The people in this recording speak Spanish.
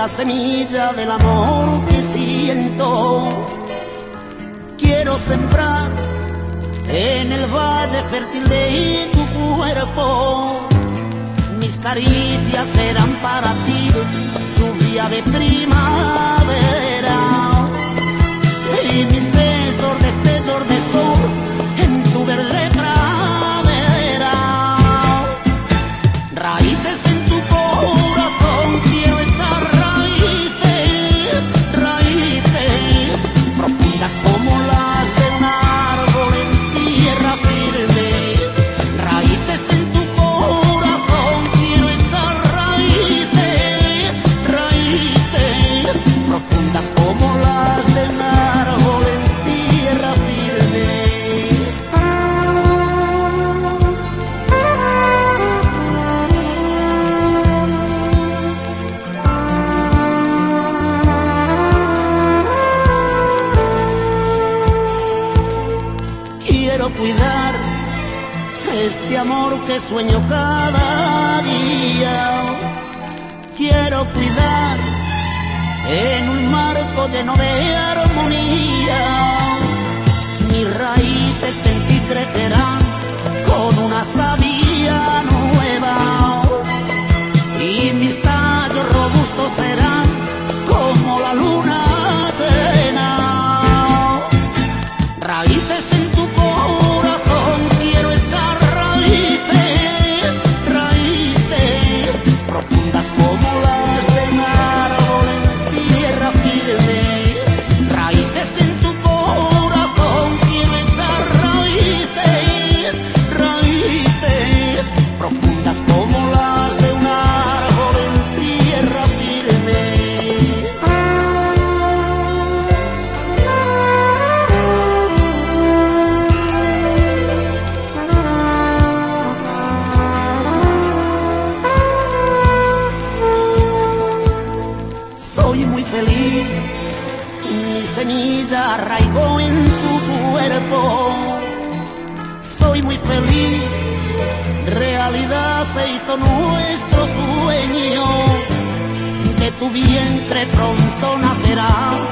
la semilla del amor que siento. Quiero sembrar en el valle fértil de tu cuerpo. Mis caricias serán para ti este amor que sueño cada día. Quiero cuidar en un marco lleno de armonía. Mi semilla arraigó en tu cuerpo. Soy muy feliz, realidad se hizo nuestro sueño. De tu vientre pronto nacerá